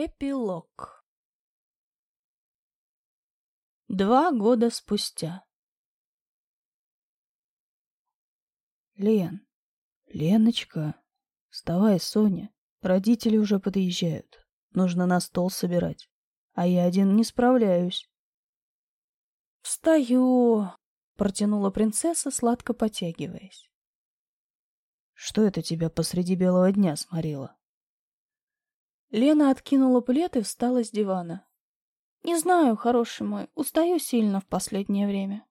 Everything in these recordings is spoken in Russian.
Эпилог Два года спустя Лен, Леночка, вставай, Соня. Родители уже подъезжают. Нужно на стол собирать. А я один не справляюсь. Встаю, протянула принцесса, сладко потягиваясь. Что это тебя посреди белого дня сморило? Лена откинула плед и встала с дивана. «Не знаю, хороший мой, устаю сильно в последнее время».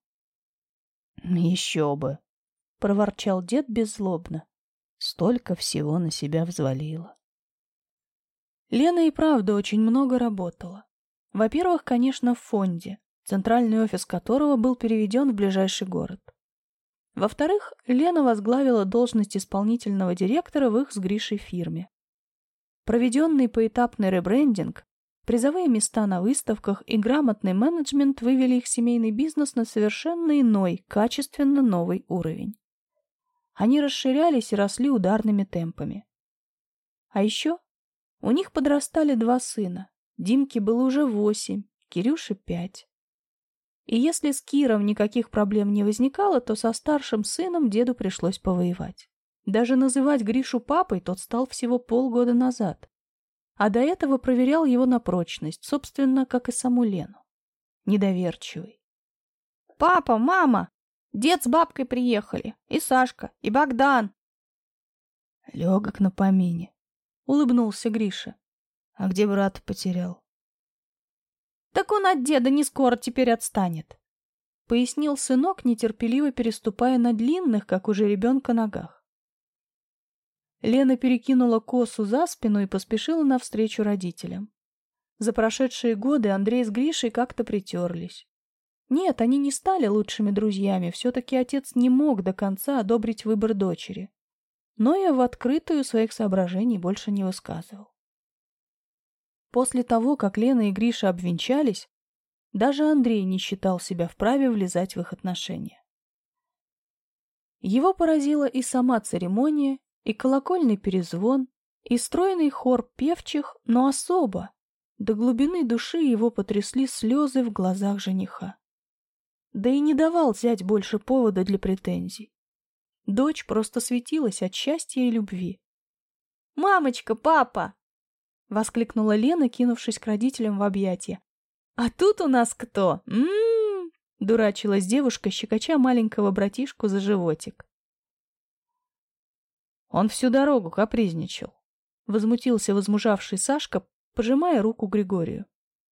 «Еще бы!» — проворчал дед беззлобно. Столько всего на себя взвалила. Лена и правда очень много работала. Во-первых, конечно, в фонде, центральный офис которого был переведен в ближайший город. Во-вторых, Лена возглавила должность исполнительного директора в их с Гришей фирме. Проведенный поэтапный ребрендинг, призовые места на выставках и грамотный менеджмент вывели их семейный бизнес на совершенно иной, качественно новый уровень. Они расширялись и росли ударными темпами. А еще у них подрастали два сына. Димке было уже восемь, Кирюше пять. И если с Киром никаких проблем не возникало, то со старшим сыном деду пришлось повоевать. Даже называть Гришу папой тот стал всего полгода назад. А до этого проверял его на прочность, собственно, как и саму Лену. Недоверчивый. «Папа, мама! Дед с бабкой приехали! И Сашка, и Богдан!» Легок на помине. Улыбнулся Гриша. А где брата потерял? Так он от деда не скоро теперь отстанет. Пояснил сынок, нетерпеливо переступая на длинных, как у жеребенка, ногах. Лена перекинула косу за спину и поспешила навстречу родителям. За прошедшие годы Андрей с Гришей как-то притерлись. Нет, они не стали лучшими друзьями, все-таки отец не мог до конца одобрить выбор дочери. Но я в открытую своих соображений больше не высказывал. После того, как Лена и Гриша обвенчались, даже Андрей не считал себя вправе влезать в их отношения. Его поразила и сама церемония, и колокольный перезвон, и стройный хор певчих, но особо. До глубины души его потрясли слезы в глазах жениха. Да и не давал взять больше повода для претензий. Дочь просто светилась от счастья и любви. «Мамочка, папа!» — воскликнула Лена, кинувшись к родителям в объятия. «А тут у нас кто? М-м-м!» — дурачилась девушка, щекоча маленького братишку за животик. Он всю дорогу капризничал. Возмутился возмужавший Сашка, пожимая руку Григорию.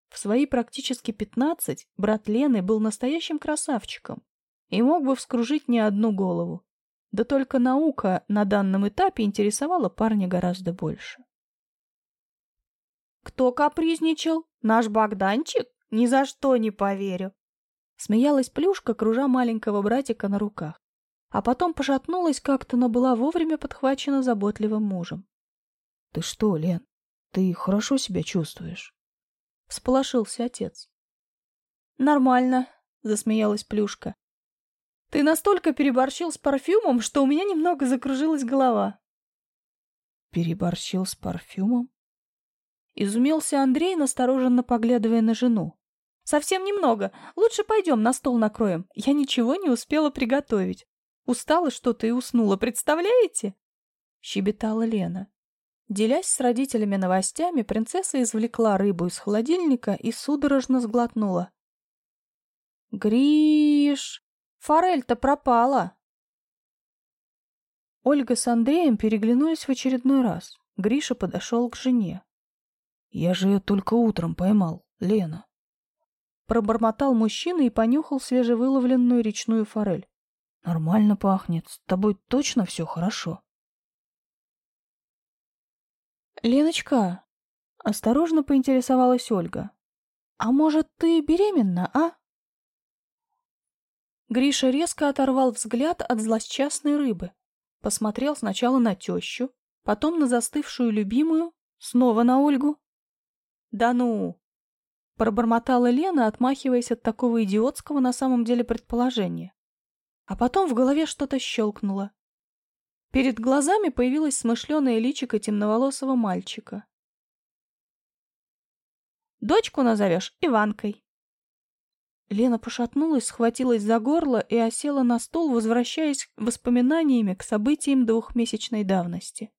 В свои практически пятнадцать брат Лены был настоящим красавчиком и мог бы вскружить не одну голову. Да только наука на данном этапе интересовала парня гораздо больше. «Кто капризничал? Наш Богданчик? Ни за что не поверю!» Смеялась Плюшка, кружа маленького братика на руках а потом пошатнулась как-то, но была вовремя подхвачена заботливым мужем. — Ты что, Лен, ты хорошо себя чувствуешь? — всполошился отец. — Нормально, — засмеялась Плюшка. — Ты настолько переборщил с парфюмом, что у меня немного закружилась голова. — Переборщил с парфюмом? Изумился Андрей, настороженно поглядывая на жену. «Совсем немного. Лучше пойдем на стол накроем. Я ничего не успела приготовить. Устала что-то и уснула, представляете?» Щебетала Лена. Делясь с родителями новостями, принцесса извлекла рыбу из холодильника и судорожно сглотнула. «Гриш! Форель-то пропала!» Ольга с Андреем переглянулись в очередной раз. Гриша подошел к жене. «Я же ее только утром поймал, Лена». Пробормотал мужчина и понюхал свежевыловленную речную форель. Нормально пахнет. С тобой точно все хорошо? Леночка, осторожно поинтересовалась Ольга. А может, ты беременна, а? Гриша резко оторвал взгляд от злосчастной рыбы. Посмотрел сначала на тещу, потом на застывшую любимую, снова на Ольгу. «Да ну!» — пробормотала Лена, отмахиваясь от такого идиотского на самом деле предположения. А потом в голове что-то щелкнуло. Перед глазами появилось смышленое личико темноволосого мальчика. Дочку назовешь Иванкой. Лена пошатнулась, схватилась за горло и осела на стул, возвращаясь воспоминаниями к событиям двухмесячной давности.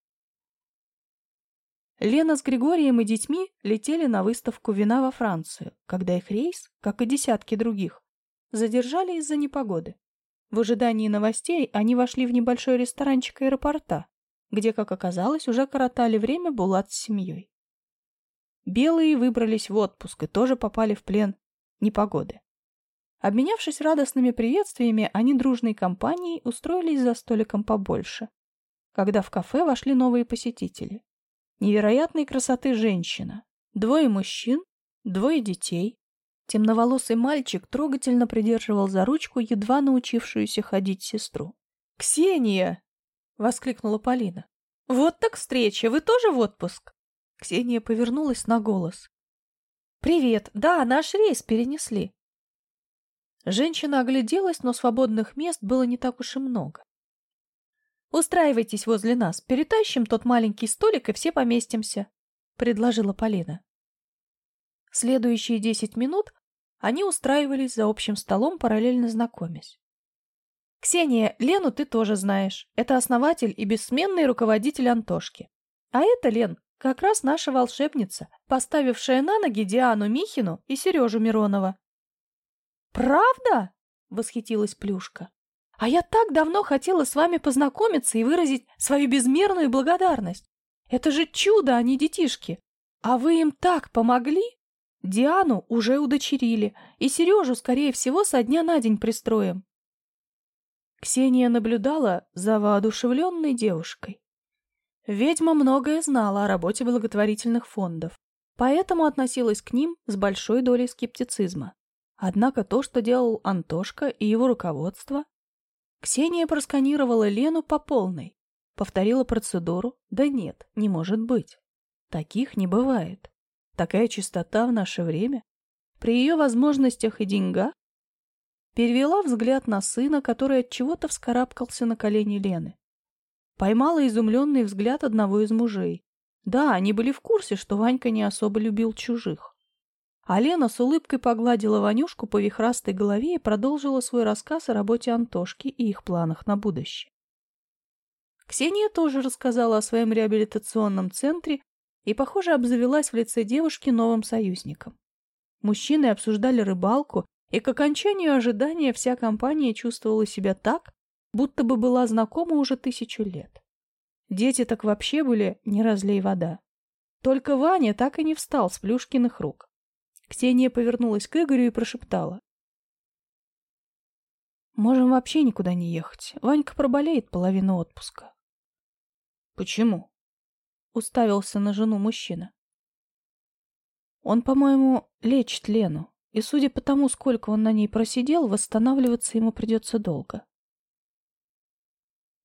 Лена с Григорием и детьми летели на выставку вина во Францию, когда их рейс, как и десятки других, задержали из-за непогоды. В ожидании новостей они вошли в небольшой ресторанчик аэропорта, где, как оказалось, уже коротали время Булат с семьей. Белые выбрались в отпуск и тоже попали в плен непогоды. Обменявшись радостными приветствиями, они дружной компанией устроились за столиком побольше, когда в кафе вошли новые посетители. Невероятной красоты женщина, двое мужчин, двое детей. Темноволосый мальчик трогательно придерживал за ручку едва научившуюся ходить сестру. «Ксения!» — воскликнула Полина. «Вот так встреча! Вы тоже в отпуск?» Ксения повернулась на голос. «Привет! Да, наш рейс перенесли. Женщина огляделась, но свободных мест было не так уж и много. «Устраивайтесь возле нас, перетащим тот маленький столик и все поместимся», — предложила Полина. Следующие десять минут они устраивались за общим столом, параллельно знакомясь. «Ксения, Лену ты тоже знаешь. Это основатель и бессменный руководитель Антошки. А это, Лен, как раз наша волшебница, поставившая на ноги Диану Михину и Сережу Миронова. «Правда?» — восхитилась Плюшка. «А я так давно хотела с вами познакомиться и выразить свою безмерную благодарность. Это же чудо, а не детишки. А вы им так помогли? Диану уже удочерили, и Сережу, скорее всего, со дня на день пристроим». Ксения наблюдала за воодушевленной девушкой. Ведьма многое знала о работе благотворительных фондов, поэтому относилась к ним с большой долей скептицизма. Однако то, что делал Антошка и его руководство... Ксения просканировала Лену по полной. Повторила процедуру. Да нет, не может быть. Таких не бывает. Такая чистота в наше время. При ее возможностях и деньгах перевела взгляд на сына, который от чего-то вскарабкался на колени Лены. Поймала изумленный взгляд одного из мужей. Да, они были в курсе, что Ванька не особо любил чужих. А Лена с улыбкой погладила Ванюшку по вихрастой голове и продолжила свой рассказ о работе Антошки и их планах на будущее. Ксения тоже рассказала о своем реабилитационном центре и, похоже, обзавелась в лице девушки новым союзником. Мужчины обсуждали рыбалку, и к окончанию ожидания вся компания чувствовала себя так, будто бы была знакома уже тысячу лет. Дети так вообще были не разлей вода. Только Ваня так и не встал с Плюшкиных рук. Ксения повернулась к Игорю и прошептала. «Можем вообще никуда не ехать. Ванька проболеет половину отпуска». «Почему?» — уставился на жену мужчина. «Он, по-моему, лечит Лену, и, судя по тому, сколько он на ней просидел, восстанавливаться ему придется долго».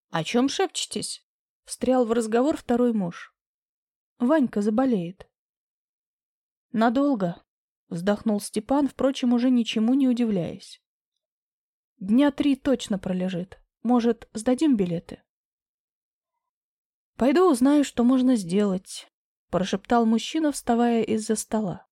«О чем шепчетесь?» — встрял в разговор второй муж. «Ванька заболеет». «Надолго», Вздохнул Степан, впрочем, уже ничему не удивляясь. Дня три точно пролежит. Может, сдадим билеты? Пойду узнаю, что можно сделать, прошептал мужчина, вставая из-за стола.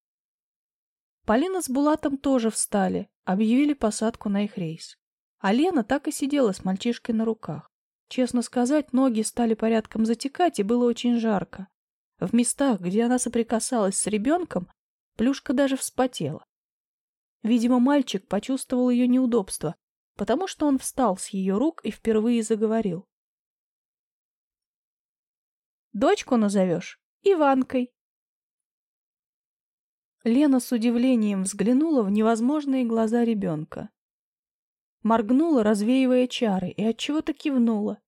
Полина с Булатом тоже встали, объявили посадку на их рейс. А Лена так и сидела с мальчишкой на руках. Честно сказать, ноги стали порядком затекать, и было очень жарко. В местах, где она соприкасалась с ребенком, Плюшка даже вспотела. Видимо, мальчик почувствовал ее неудобство, потому что он встал с ее рук и впервые заговорил. «Дочку назовешь? Иванкой». Лена с удивлением взглянула в невозможные глаза ребенка. Моргнула, развеивая чары, и отчего-то кивнула.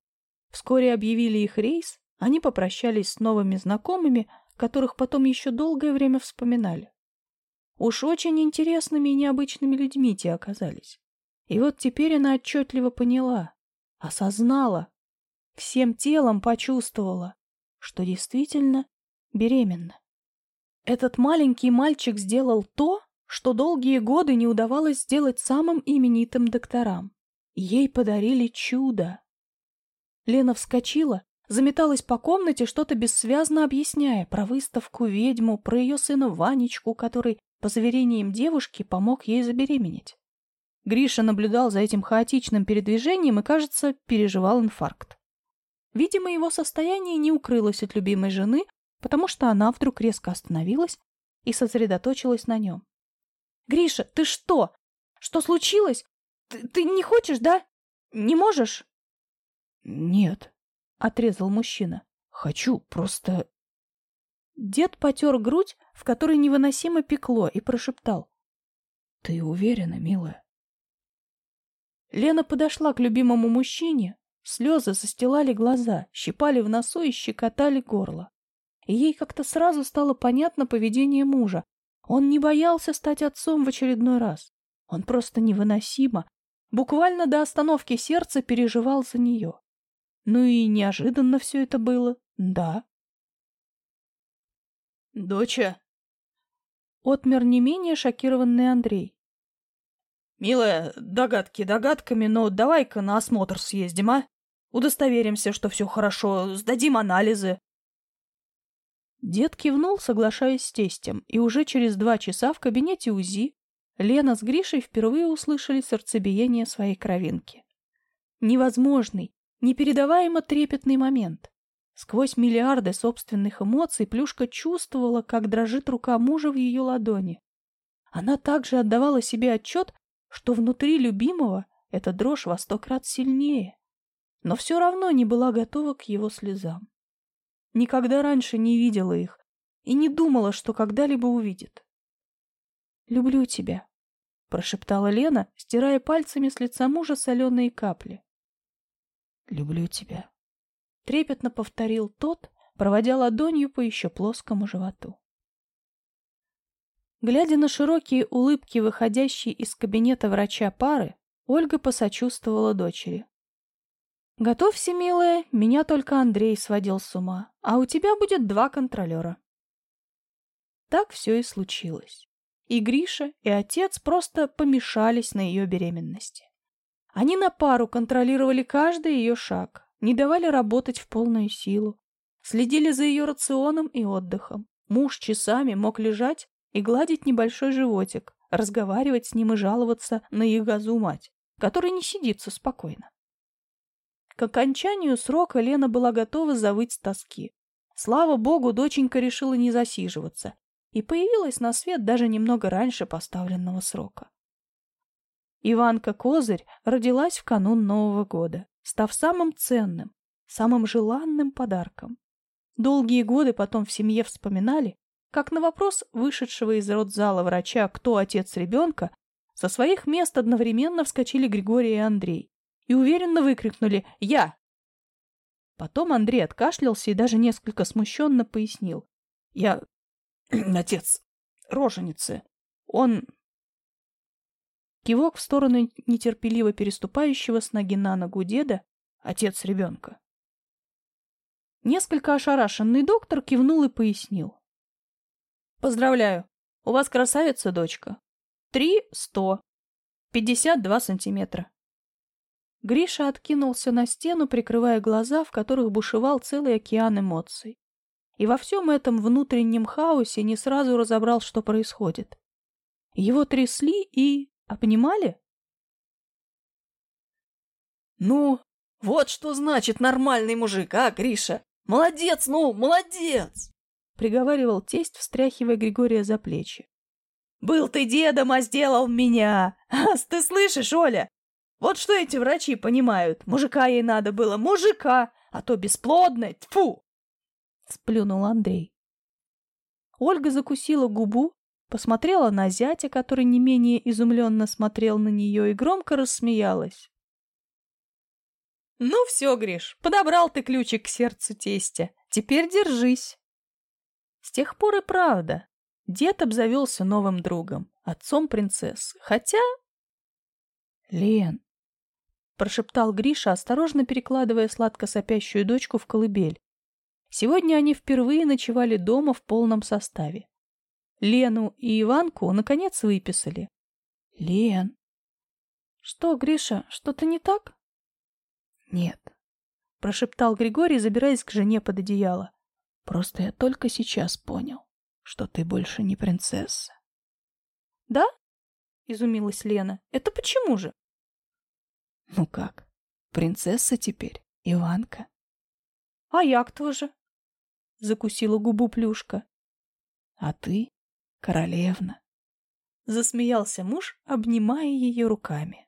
Вскоре объявили их рейс, они попрощались с новыми знакомыми, которых потом еще долгое время вспоминали. Уж очень интересными и необычными людьми те оказались. И вот теперь она отчетливо поняла, осознала, всем телом почувствовала, что действительно беременна. Этот маленький мальчик сделал то, что долгие годы не удавалось сделать самым именитым докторам. Ей подарили чудо. Лена вскочила, заметалась по комнате, что-то бессвязно объясняя про выставку ведьму, про ее сына Ванечку, который, по заверениям девушки, помог ей забеременеть. Гриша наблюдал за этим хаотичным передвижением и, кажется, переживал инфаркт. Видимо, его состояние не укрылось от любимой жены, потому что она вдруг резко остановилась и сосредоточилась на нем. «Гриша, ты что? Что случилось? Ты, ты не хочешь, да? Не можешь?» «Нет», — отрезал мужчина. «Хочу, просто...» Дед потер грудь, в которой невыносимо пекло, и прошептал. «Ты уверена, милая?» Лена подошла к любимому мужчине, слезы застилали глаза, щипали в носу и щекотали горло. И ей как-то сразу стало понятно поведение мужа. Он не боялся стать отцом в очередной раз. Он просто невыносимо, буквально до остановки сердца переживал за нее. Ну и неожиданно все это было, да. «Доча!» Отмер не менее шокированный Андрей. «Милая, догадки догадками, но давай-ка на осмотр съездим, а? Удостоверимся, что все хорошо, сдадим анализы». Дед кивнул, соглашаясь с тестем, и уже через два часа в кабинете УЗИ Лена с Гришей впервые услышали сердцебиение своей кровинки. Невозможный, непередаваемо трепетный момент. Сквозь миллиарды собственных эмоций Плюшка чувствовала, как дрожит рука мужа в ее ладони. Она также отдавала себе отчет, что внутри любимого эта дрожь во сто крат сильнее, но все равно не была готова к его слезам. Никогда раньше не видела их и не думала, что когда-либо увидит. «Люблю тебя», — прошептала Лена, стирая пальцами с лица мужа соленые капли. «Люблю тебя», — трепетно повторил тот, проводя ладонью по еще плоскому животу. Глядя на широкие улыбки, выходящие из кабинета врача пары, Ольга посочувствовала дочери. «Готовься, милая, меня только Андрей сводил с ума, а у тебя будет два контролера». Так все и случилось. И Гриша, и отец просто помешались на ее беременности. Они на пару контролировали каждый ее шаг, не давали работать в полную силу, следили за ее рационом и отдыхом. Муж часами мог лежать и гладить небольшой животик, разговаривать с ним и жаловаться на их газу мать, которая не сидится спокойно. К окончанию срока Лена была готова завыть с тоски. Слава богу, доченька решила не засиживаться и появилась на свет даже немного раньше поставленного срока. Иванка Козырь родилась в канун Нового года, став самым ценным, самым желанным подарком. Долгие годы потом в семье вспоминали, как на вопрос вышедшего из родзала врача «Кто отец ребенка?» со своих мест одновременно вскочили Григорий и Андрей и уверенно выкрикнули «Я!». Потом Андрей откашлялся и даже несколько смущенно пояснил. «Я... отец роженицы. Он...» Кивок в сторону нетерпеливо переступающего с ноги на ногу деда, отец ребенка. Несколько ошарашенный доктор кивнул и пояснил. Поздравляю, у вас красавица дочка. Три сто. Пятьдесят два сантиметра. Гриша откинулся на стену, прикрывая глаза, в которых бушевал целый океан эмоций. И во всем этом внутреннем хаосе не сразу разобрал, что происходит. Его трясли и... обнимали? «Ну, вот что значит нормальный мужик, а, Гриша? Молодец, ну, молодец!» Приговаривал тесть, встряхивая Григория за плечи. «Был ты дедом, а сделал меня! Ас, ты слышишь, Оля? Вот что эти врачи понимают. Мужика ей надо было, мужика, а то бесплодная, тьфу!» Сплюнул Андрей. Ольга закусила губу, посмотрела на зятя, который не менее изумленно смотрел на нее, и громко рассмеялась. «Ну все, Гриш, подобрал ты ключик к сердцу тестя. Теперь держись!» С тех пор и правда. Дед обзавелся новым другом, отцом принцессы. Хотя... Лен, прошептал Гриша, осторожно перекладывая сладко сопящую дочку в колыбель. Сегодня они впервые ночевали дома в полном составе. Лену и Иванку наконец выписали. Лен. Что, Гриша, что-то не так? Нет. прошептал Григорий, забираясь к жене под одеяло. Просто я только сейчас понял, что ты больше не принцесса. Да? Изумилась Лена. Это почему же? Ну как, принцесса теперь, Иванка. А я кто же? Закусила губу Плюшка. А ты королевна. Засмеялся муж, обнимая ее руками.